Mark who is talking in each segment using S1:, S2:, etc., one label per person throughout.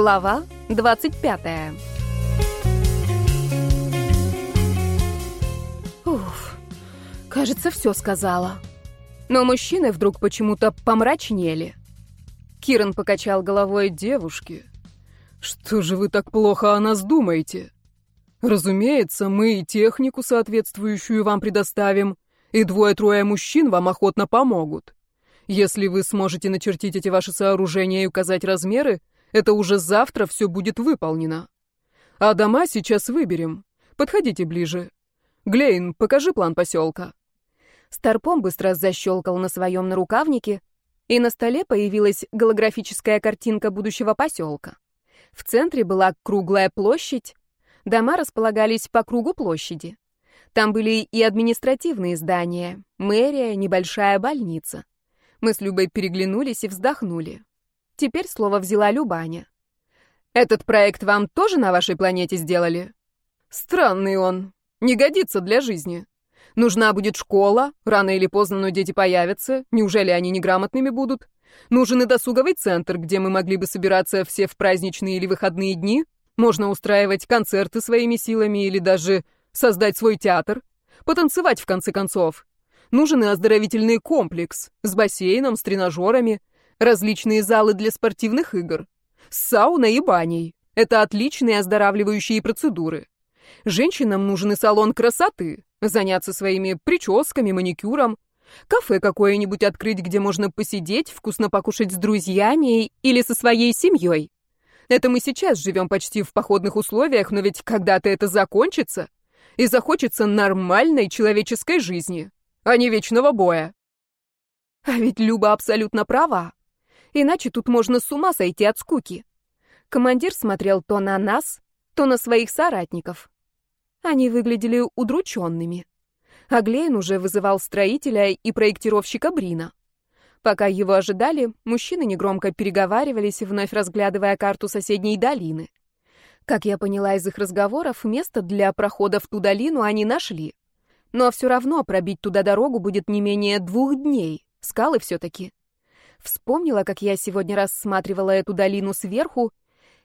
S1: Глава 25. Уф, кажется, все сказала. Но мужчины вдруг почему-то помрачнели. Киран покачал головой девушки.
S2: «Что же вы так плохо о нас думаете? Разумеется, мы и технику соответствующую вам предоставим, и двое-трое мужчин вам охотно помогут. Если вы сможете начертить эти ваши сооружения и указать размеры, это уже завтра все будет выполнено. А дома сейчас выберем. Подходите ближе. Глейн, покажи план поселка.
S1: Старпом быстро защелкал на своем нарукавнике, и на столе появилась голографическая картинка будущего поселка. В центре была круглая площадь, дома располагались по кругу площади. Там были и административные здания, мэрия, небольшая больница. Мы с Любой переглянулись и вздохнули. Теперь слово взяла Любаня. «Этот проект вам тоже на вашей планете сделали?»
S2: «Странный он. Не годится для жизни. Нужна будет школа, рано или поздно, но дети появятся. Неужели они неграмотными будут? Нужен и досуговый центр, где мы могли бы собираться все в праздничные или выходные дни. Можно устраивать концерты своими силами или даже создать свой театр. Потанцевать, в конце концов. Нужен и оздоровительный комплекс с бассейном, с тренажерами, различные залы для спортивных игр, с сауной и баней. Это отличные оздоравливающие процедуры. Женщинам нужен и салон красоты, заняться своими прическами, маникюром, кафе какое-нибудь открыть, где можно посидеть, вкусно покушать с друзьями или со своей семьей. Это мы сейчас живем почти в походных условиях, но ведь когда-то это закончится, и захочется нормальной человеческой жизни, а не вечного боя. А ведь Люба абсолютно права. Иначе тут можно с ума сойти от скуки. Командир смотрел то на нас, то на своих соратников. Они выглядели удрученными. Аглейн уже вызывал строителя и проектировщика Брина. Пока его ожидали, мужчины негромко переговаривались, вновь разглядывая карту соседней долины. Как я поняла из их разговоров, место для прохода в ту долину они нашли. Но все равно пробить туда дорогу будет не менее двух дней. Скалы все-таки. Вспомнила, как я сегодня рассматривала эту долину сверху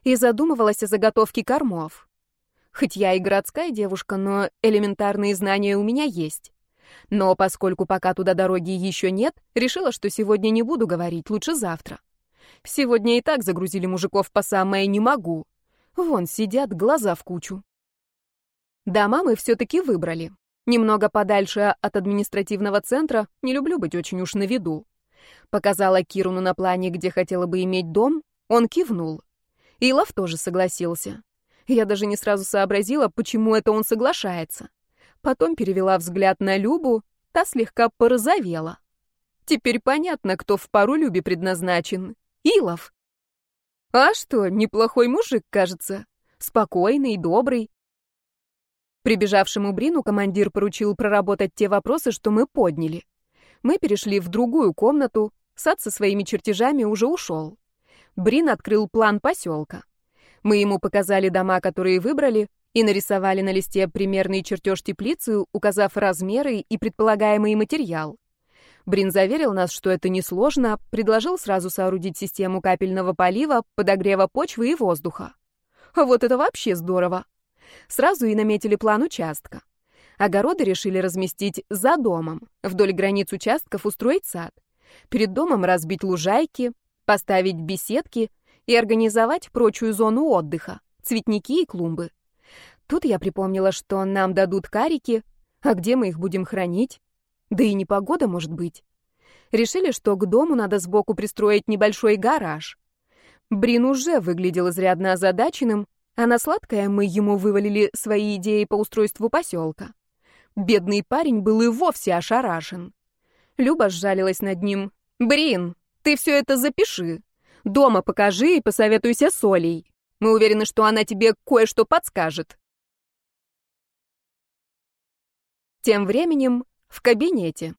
S2: и задумывалась о заготовке кормов. Хоть я и городская девушка, но элементарные знания у меня есть. Но поскольку пока туда дороги еще нет, решила, что сегодня не буду говорить, лучше завтра. Сегодня и так загрузили мужиков по самое «не могу». Вон сидят, глаза в кучу. Дома мы все-таки выбрали. Немного подальше от административного центра, не люблю быть очень уж на виду. Показала Кируну на плане, где хотела бы иметь дом, он кивнул. Илов тоже согласился. Я даже не сразу сообразила, почему это он соглашается. Потом перевела взгляд на Любу, та слегка порозовела. Теперь понятно, кто в пару Любе предназначен. Илов. А что, неплохой мужик, кажется. Спокойный, добрый. Прибежавшему Брину командир поручил проработать те вопросы, что мы подняли. Мы перешли в другую комнату, сад со своими чертежами уже ушел. Брин открыл план поселка. Мы ему показали дома, которые выбрали, и нарисовали на листе примерный чертеж теплицы, указав размеры и предполагаемый материал. Брин заверил нас, что это несложно, предложил сразу соорудить систему капельного полива, подогрева почвы и воздуха. А вот это вообще здорово. Сразу и наметили план участка. Огороды решили разместить за домом, вдоль границ участков устроить сад. Перед домом разбить лужайки, поставить беседки и организовать прочую зону отдыха, цветники и клумбы. Тут я припомнила, что нам дадут карики, а где мы их будем хранить? Да и непогода может быть. Решили, что к дому надо сбоку пристроить небольшой гараж. Брин уже выглядел изрядно озадаченным, а на сладкое мы ему вывалили свои идеи по устройству поселка. Бедный парень был и вовсе ошарашен. Люба сжалилась над ним. «Брин, ты все это запиши. Дома покажи и посоветуйся с Олей. Мы уверены, что она тебе кое-что подскажет». Тем временем в кабинете.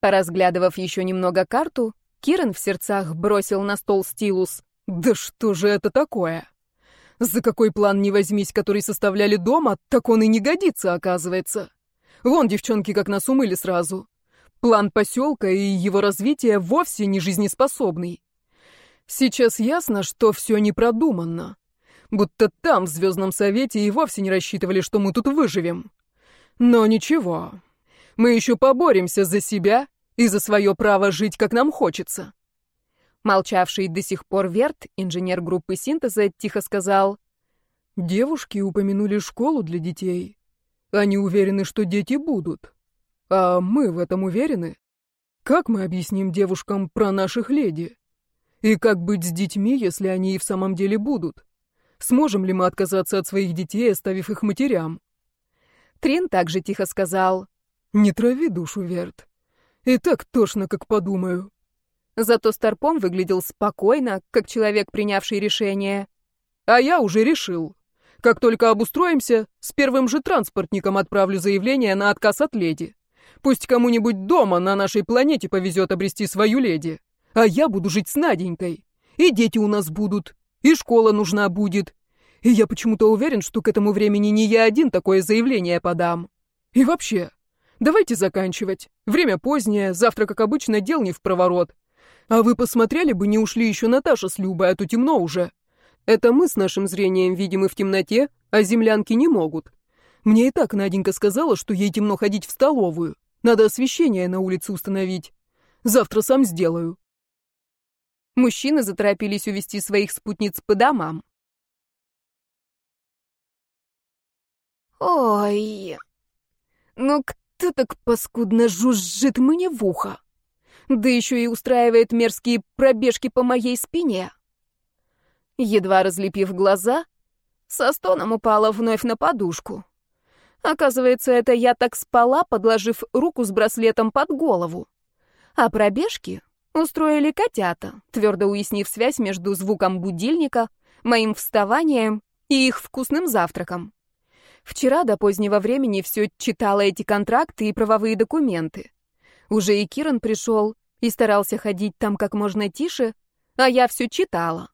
S2: Поразглядывав еще немного карту, Киран в сердцах бросил на стол стилус. «Да что же это такое?» За какой план не возьмись, который составляли дома, так он и не годится, оказывается. Вон девчонки как нас умыли сразу. План поселка и его развитие вовсе не жизнеспособный. Сейчас ясно, что все не продуманно. Будто там, в Звездном Совете, и вовсе не рассчитывали, что мы тут выживем. Но ничего. Мы еще поборемся за себя и за свое право жить, как нам хочется.
S1: Молчавший до сих пор Верт, инженер группы синтеза, тихо сказал.
S2: Девушки упомянули школу для детей. Они уверены, что дети будут. А мы в этом уверены? Как мы объясним девушкам про наших леди? И как быть с детьми, если они и в самом деле будут? Сможем ли мы отказаться от своих детей, оставив их матерям?
S1: Трин также тихо сказал.
S2: Не трави душу, Верт. И так тошно, как подумаю.
S1: Зато Старпом выглядел спокойно, как человек, принявший решение.
S2: А я уже решил. Как только обустроимся, с первым же транспортником отправлю заявление на отказ от леди. Пусть кому-нибудь дома на нашей планете повезет обрести свою леди. А я буду жить с Наденькой. И дети у нас будут. И школа нужна будет. И я почему-то уверен, что к этому времени не я один такое заявление подам. И вообще, давайте заканчивать. Время позднее, завтра, как обычно, дел не в проворот. А вы посмотрели бы, не ушли еще Наташа с Любой, а то темно уже. Это мы с нашим зрением видим и в темноте, а землянки не могут. Мне и так Наденька сказала, что ей темно ходить в столовую. Надо освещение на улице установить. Завтра сам сделаю.
S1: Мужчины заторопились увести своих спутниц по домам. Ой, ну кто так паскудно жужжит мне в ухо? Да еще и устраивает мерзкие пробежки по моей спине. Едва разлепив глаза, со стоном упала вновь на подушку. Оказывается, это я так спала, подложив руку с браслетом под голову. А пробежки устроили котята, твердо уяснив связь между звуком будильника, моим вставанием и их вкусным завтраком. Вчера до позднего времени все читала эти контракты и правовые документы. Уже и Киран пришел и старался ходить там как можно тише, а я все читала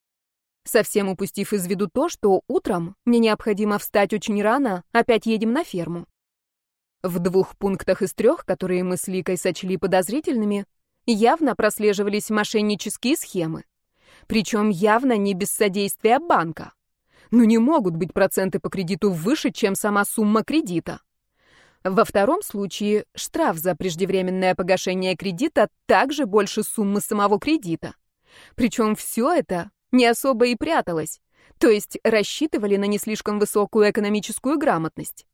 S1: совсем упустив из виду то, что утром мне необходимо встать очень рано, опять едем на ферму. В двух пунктах из трех, которые мы с Ликой сочли подозрительными, явно прослеживались мошеннические схемы. Причем явно не без содействия банка. Но не могут быть проценты по кредиту выше, чем сама сумма кредита. Во втором случае штраф за преждевременное погашение кредита также больше суммы самого кредита. Причем все это не особо и пряталась, то есть рассчитывали на не слишком высокую экономическую грамотность.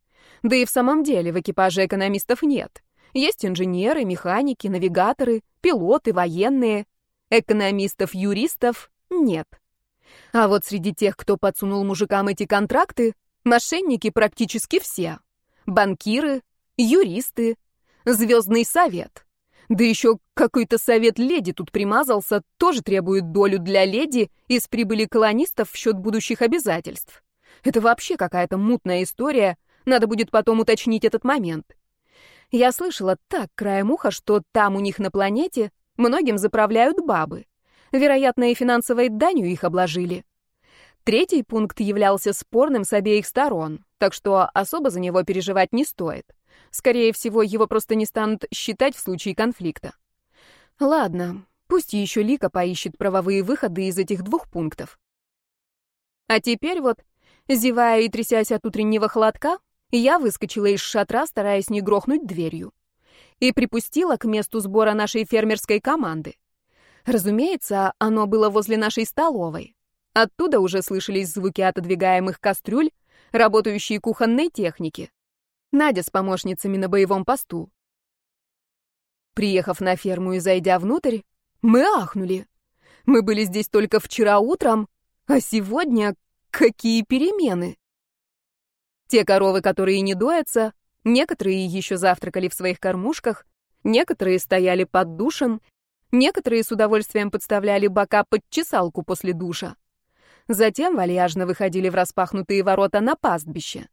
S1: Да и в самом деле в экипаже экономистов нет. Есть инженеры, механики, навигаторы, пилоты, военные. Экономистов-юристов нет. А вот среди тех, кто подсунул мужикам эти контракты, мошенники практически все. Банкиры, юристы, звездный совет. Да еще какой-то совет леди тут примазался, тоже требует долю для леди из прибыли колонистов в счет будущих обязательств. Это вообще какая-то мутная история, надо будет потом уточнить этот момент. Я слышала так краем уха, что там у них на планете многим заправляют бабы. Вероятно, и финансовой данью их обложили. Третий пункт являлся спорным с обеих сторон, так что особо за него переживать не стоит. Скорее всего, его просто не станут считать в случае конфликта. Ладно, пусть еще Лика поищет правовые выходы из этих двух пунктов. А теперь вот, зевая и трясясь от утреннего холодка, я выскочила из шатра, стараясь не грохнуть дверью, и припустила к месту сбора нашей фермерской команды. Разумеется, оно было возле нашей столовой. Оттуда уже слышались звуки отодвигаемых кастрюль, работающей кухонной техники. Надя с помощницами на боевом посту. Приехав на ферму и зайдя внутрь, мы ахнули. Мы были здесь только вчера утром, а сегодня какие перемены! Те коровы, которые не доятся, некоторые еще завтракали в своих кормушках, некоторые стояли под душем, некоторые с удовольствием подставляли бока под чесалку после душа. Затем вальяжно выходили в распахнутые ворота на пастбище.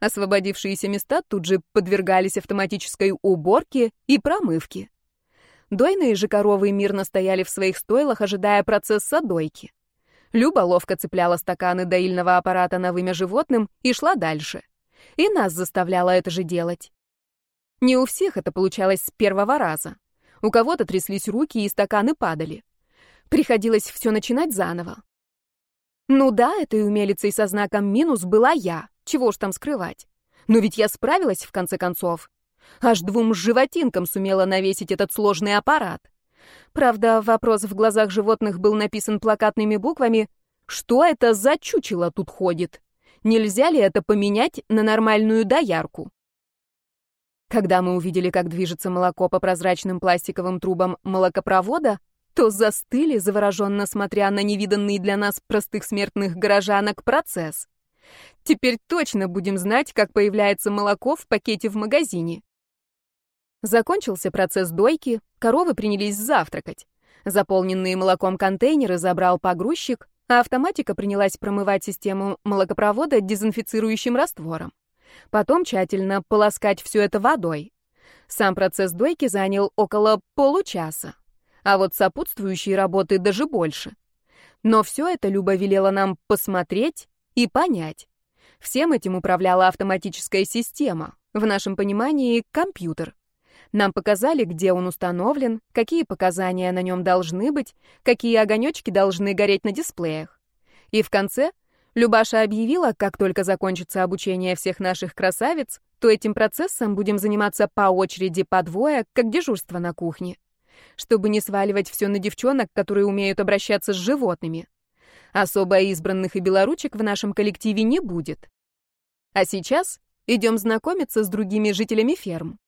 S1: Освободившиеся места тут же подвергались автоматической уборке и промывке. Дойные же коровы мирно стояли в своих стойлах, ожидая процесса дойки. Люба ловко цепляла стаканы доильного аппарата на вымя животным и шла дальше. И нас заставляла это же делать. Не у всех это получалось с первого раза. У кого-то тряслись руки, и стаканы падали. Приходилось все начинать заново. Ну да, этой умелицей со знаком минус была я, чего уж там скрывать. Но ведь я справилась, в конце концов. Аж двум животинкам сумела навесить этот сложный аппарат. Правда, вопрос в глазах животных был написан плакатными буквами «Что это за чучело тут ходит? Нельзя ли это поменять на нормальную доярку?» Когда мы увидели, как движется молоко по прозрачным пластиковым трубам молокопровода, то застыли, завороженно смотря на невиданный для нас простых смертных горожанок процесс. Теперь точно будем знать, как появляется молоко в пакете в магазине. Закончился процесс дойки, коровы принялись завтракать. Заполненные молоком контейнеры забрал погрузчик, а автоматика принялась промывать систему молокопровода дезинфицирующим раствором. Потом тщательно полоскать все это водой. Сам процесс дойки занял около получаса, а вот сопутствующие работы даже больше. Но все это Люба велела нам посмотреть и понять. Всем этим управляла автоматическая система, в нашем понимании компьютер. Нам показали, где он установлен, какие показания на нем должны быть, какие огонечки должны гореть на дисплеях. И в конце Любаша объявила, как только закончится обучение всех наших красавиц, то этим процессом будем заниматься по очереди по двое, как дежурство на кухне. Чтобы не сваливать все на девчонок, которые умеют обращаться с животными. Особо избранных и белоручек в нашем коллективе не будет. А сейчас идем знакомиться с другими жителями ферм.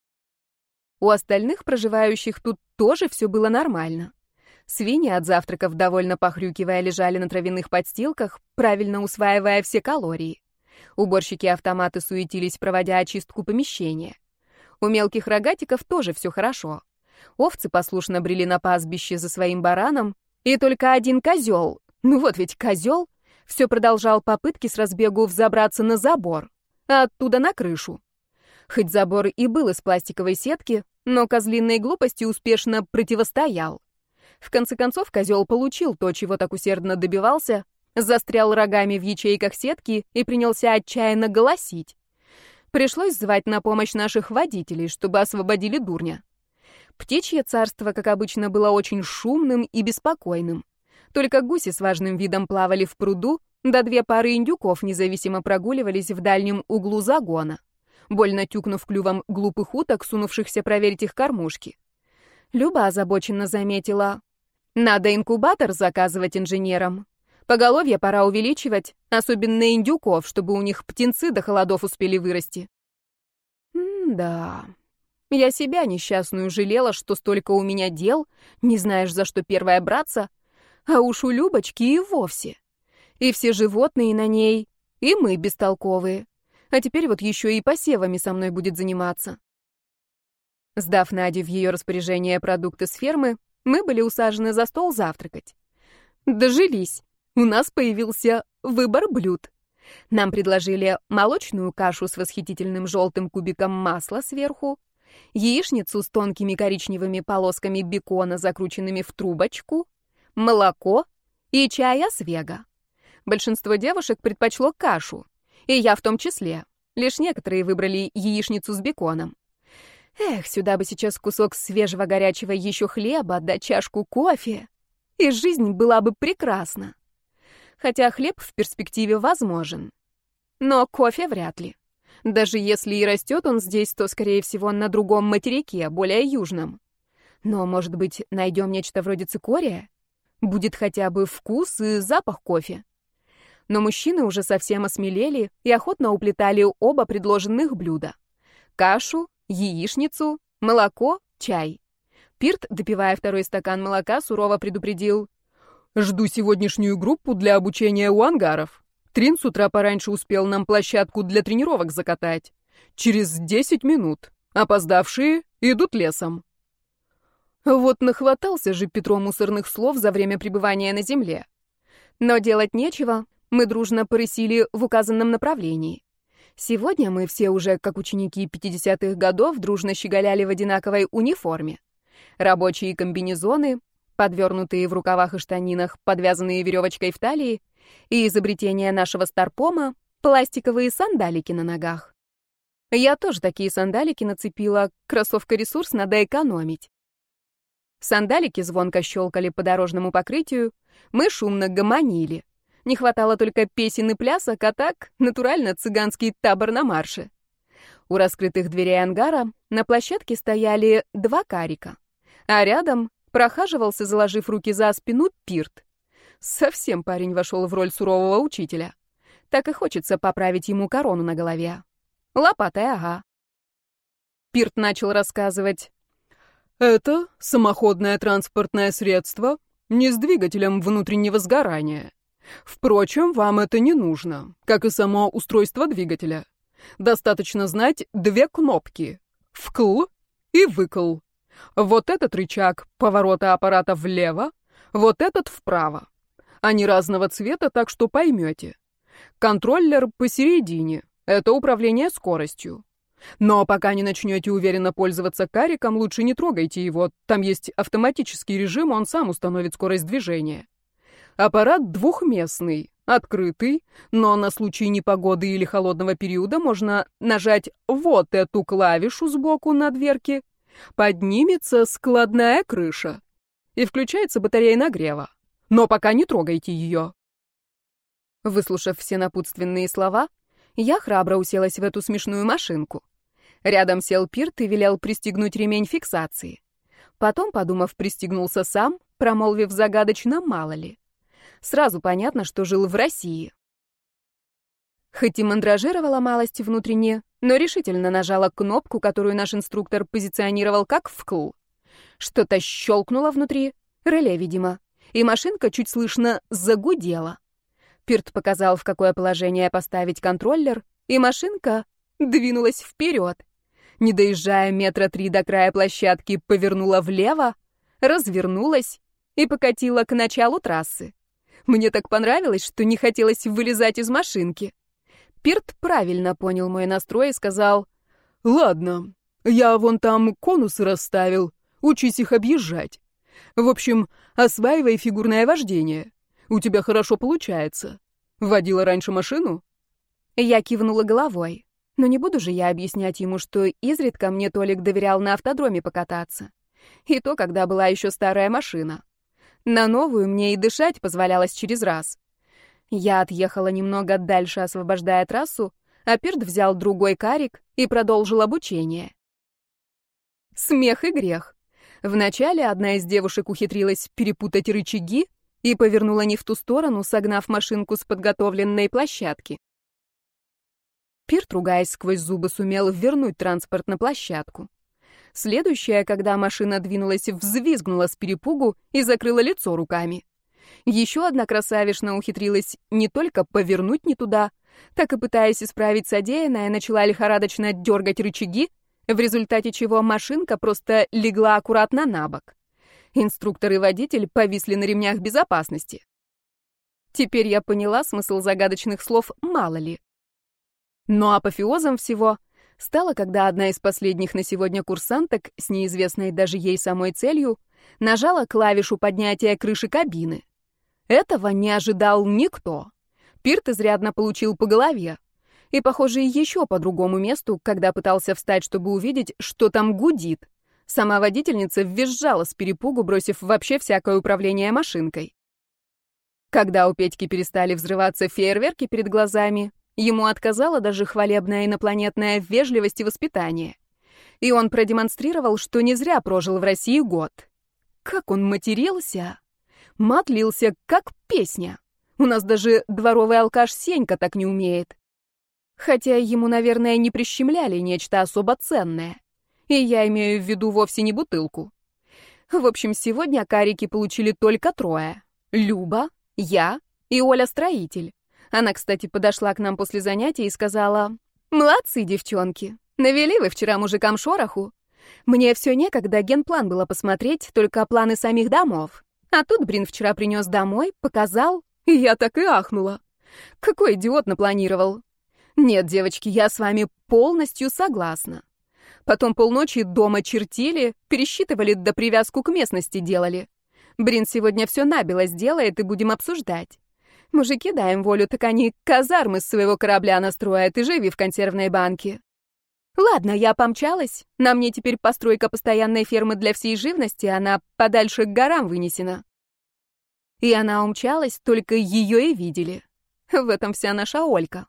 S1: У остальных проживающих тут тоже все было нормально. Свиньи от завтраков, довольно похрюкивая, лежали на травяных подстилках, правильно усваивая все калории. Уборщики-автоматы суетились, проводя очистку помещения. У мелких рогатиков тоже все хорошо. Овцы послушно брели на пастбище за своим бараном, и только один козел, ну вот ведь козел, все продолжал попытки с разбегу взобраться на забор, а оттуда на крышу. Хоть забор и был из пластиковой сетки, но козлиной глупости успешно противостоял. В конце концов, козел получил то, чего так усердно добивался, застрял рогами в ячейках сетки и принялся отчаянно голосить. Пришлось звать на помощь наших водителей, чтобы освободили дурня. Птичье царство, как обычно, было очень шумным и беспокойным. Только гуси с важным видом плавали в пруду, да две пары индюков независимо прогуливались в дальнем углу загона, больно тюкнув клювом глупых уток, сунувшихся проверить их кормушки. Люба озабоченно заметила, надо инкубатор заказывать инженерам. Поголовье пора увеличивать, особенно индюков, чтобы у них птенцы до холодов успели вырасти. М-да. Я себя несчастную жалела, что столько у меня дел, не знаешь, за что первая браться, а уж у Любочки и вовсе. И все животные на ней, и мы бестолковые. А теперь вот еще и посевами со мной будет заниматься. Сдав Наде в ее распоряжение продукты с фермы, мы были усажены за стол завтракать. Дожились. У нас появился выбор блюд. Нам предложили молочную кашу с восхитительным желтым кубиком масла сверху, яичницу с тонкими коричневыми полосками бекона, закрученными в трубочку, молоко и чай освега. Большинство девушек предпочло кашу, и я в том числе. Лишь некоторые выбрали яичницу с беконом. Эх, сюда бы сейчас кусок свежего горячего еще хлеба, да чашку кофе. И жизнь была бы прекрасна. Хотя хлеб в перспективе возможен. Но кофе вряд ли. Даже если и растет он здесь, то, скорее всего, на другом материке, более южном. Но, может быть, найдем нечто вроде цикория? Будет хотя бы вкус и запах кофе. Но мужчины уже совсем осмелели и охотно уплетали оба предложенных блюда. Кашу яичницу, молоко, чай. Пирт, допивая второй стакан молока, сурово предупредил. «Жду сегодняшнюю группу для обучения у ангаров. Трин с утра пораньше успел нам площадку для тренировок закатать. Через десять минут. Опоздавшие идут лесом». Вот нахватался же Петро мусорных слов за время пребывания на земле. Но делать нечего, мы дружно порысили в указанном направлении. Сегодня мы все уже, как ученики 50-х годов, дружно щеголяли в одинаковой униформе. Рабочие комбинезоны, подвернутые в рукавах и штанинах, подвязанные веревочкой в талии, и изобретение нашего старпома — пластиковые сандалики на ногах. Я тоже такие сандалики нацепила, кроссовка-ресурс надо экономить. Сандалики звонко щелкали по дорожному покрытию, мы шумно гомонили. Не хватало только песен и плясок, а так натурально цыганский табор на марше. У раскрытых дверей ангара на площадке стояли два карика, а рядом прохаживался, заложив руки за спину, пирт. Совсем парень вошел в роль сурового учителя. Так и хочется поправить ему корону на голове. Лопатой, ага. Пирт начал рассказывать.
S2: «Это самоходное транспортное средство не с двигателем внутреннего сгорания. Впрочем, вам это не нужно, как и само устройство двигателя. Достаточно знать две кнопки — «вкл» и «выкл». Вот этот рычаг поворота аппарата влево, вот этот вправо. Они разного цвета, так что поймете. Контроллер посередине — это управление скоростью. Но пока не начнете уверенно пользоваться кариком, лучше не трогайте его. Там есть автоматический режим, он сам установит скорость движения. Аппарат двухместный, открытый, но на случай непогоды или холодного периода можно нажать вот эту клавишу сбоку на дверке, поднимется складная крыша и включается батарея нагрева. Но пока не трогайте ее.
S1: Выслушав все напутственные слова, я храбро уселась в эту смешную машинку. Рядом сел Пирт и велел пристегнуть ремень фиксации. Потом, подумав, пристегнулся сам, промолвив загадочно «мало ли». Сразу понятно, что жил в России. Хоть и мандражировала малость внутренне, но решительно нажала кнопку, которую наш инструктор позиционировал как вкл. Что-то щелкнуло внутри, реле, видимо, и машинка чуть слышно загудела. Пирт показал, в какое положение поставить контроллер, и машинка двинулась вперед. Не доезжая метра три до края площадки, повернула влево, развернулась и покатила к началу трассы. Мне так понравилось, что не хотелось вылезать из машинки. Пирт правильно понял мой настрой и сказал,
S2: «Ладно, я вон там конусы расставил, учись их объезжать. В общем, осваивай фигурное вождение. У тебя хорошо получается. Водила раньше машину?»
S1: Я кивнула головой. Но не буду же я объяснять ему, что изредка мне Толик доверял на автодроме покататься. И то, когда была еще старая машина. На новую мне и дышать позволялось через раз. Я отъехала немного дальше, освобождая трассу, а Пирт взял другой карик и продолжил обучение. Смех и грех. Вначале одна из девушек ухитрилась перепутать рычаги и повернула не в ту сторону, согнав машинку с подготовленной площадки. Пирт, ругаясь сквозь зубы, сумел вернуть транспорт на площадку. Следующая, когда машина двинулась, взвизгнула с перепугу и закрыла лицо руками. Еще одна красавишна ухитрилась не только повернуть не туда, так и, пытаясь исправить содеянное, начала лихорадочно дергать рычаги, в результате чего машинка просто легла аккуратно на бок. Инструктор и водитель повисли на ремнях безопасности. Теперь я поняла смысл загадочных слов «мало ли». Но апофеозом всего стало, когда одна из последних на сегодня курсанток с неизвестной даже ей самой целью нажала клавишу поднятия крыши кабины. Этого не ожидал никто. Пирт изрядно получил по голове. И, похоже, еще по другому месту, когда пытался встать, чтобы увидеть, что там гудит. Сама водительница визжала с перепугу, бросив вообще всякое управление машинкой. Когда у Петьки перестали взрываться фейерверки перед глазами, Ему отказала даже хвалебная инопланетная вежливость и воспитание. И он продемонстрировал, что не зря прожил в России год. Как он матерился! Мат лился, как песня. У нас даже дворовый алкаш Сенька так не умеет. Хотя ему, наверное, не прищемляли нечто особо ценное. И я имею в виду вовсе не бутылку. В общем, сегодня карики получили только трое. Люба, я и Оля-строитель. Она, кстати, подошла к нам после занятия и сказала, «Молодцы, девчонки, навели вы вчера мужикам шороху. Мне все некогда генплан было посмотреть, только планы самих домов. А тут Брин вчера принес домой, показал, и я так и ахнула. Какой идиот напланировал. Нет, девочки, я с вами полностью согласна. Потом полночи дома чертили, пересчитывали да привязку к местности делали. Брин сегодня все набело сделает и будем обсуждать. Мужики, дай им волю, так они казармы с своего корабля настроят и живи в консервной банке. Ладно, я помчалась. На мне теперь постройка постоянной фермы для всей живности, она подальше к горам вынесена. И она умчалась, только ее и видели. В этом вся наша Олька.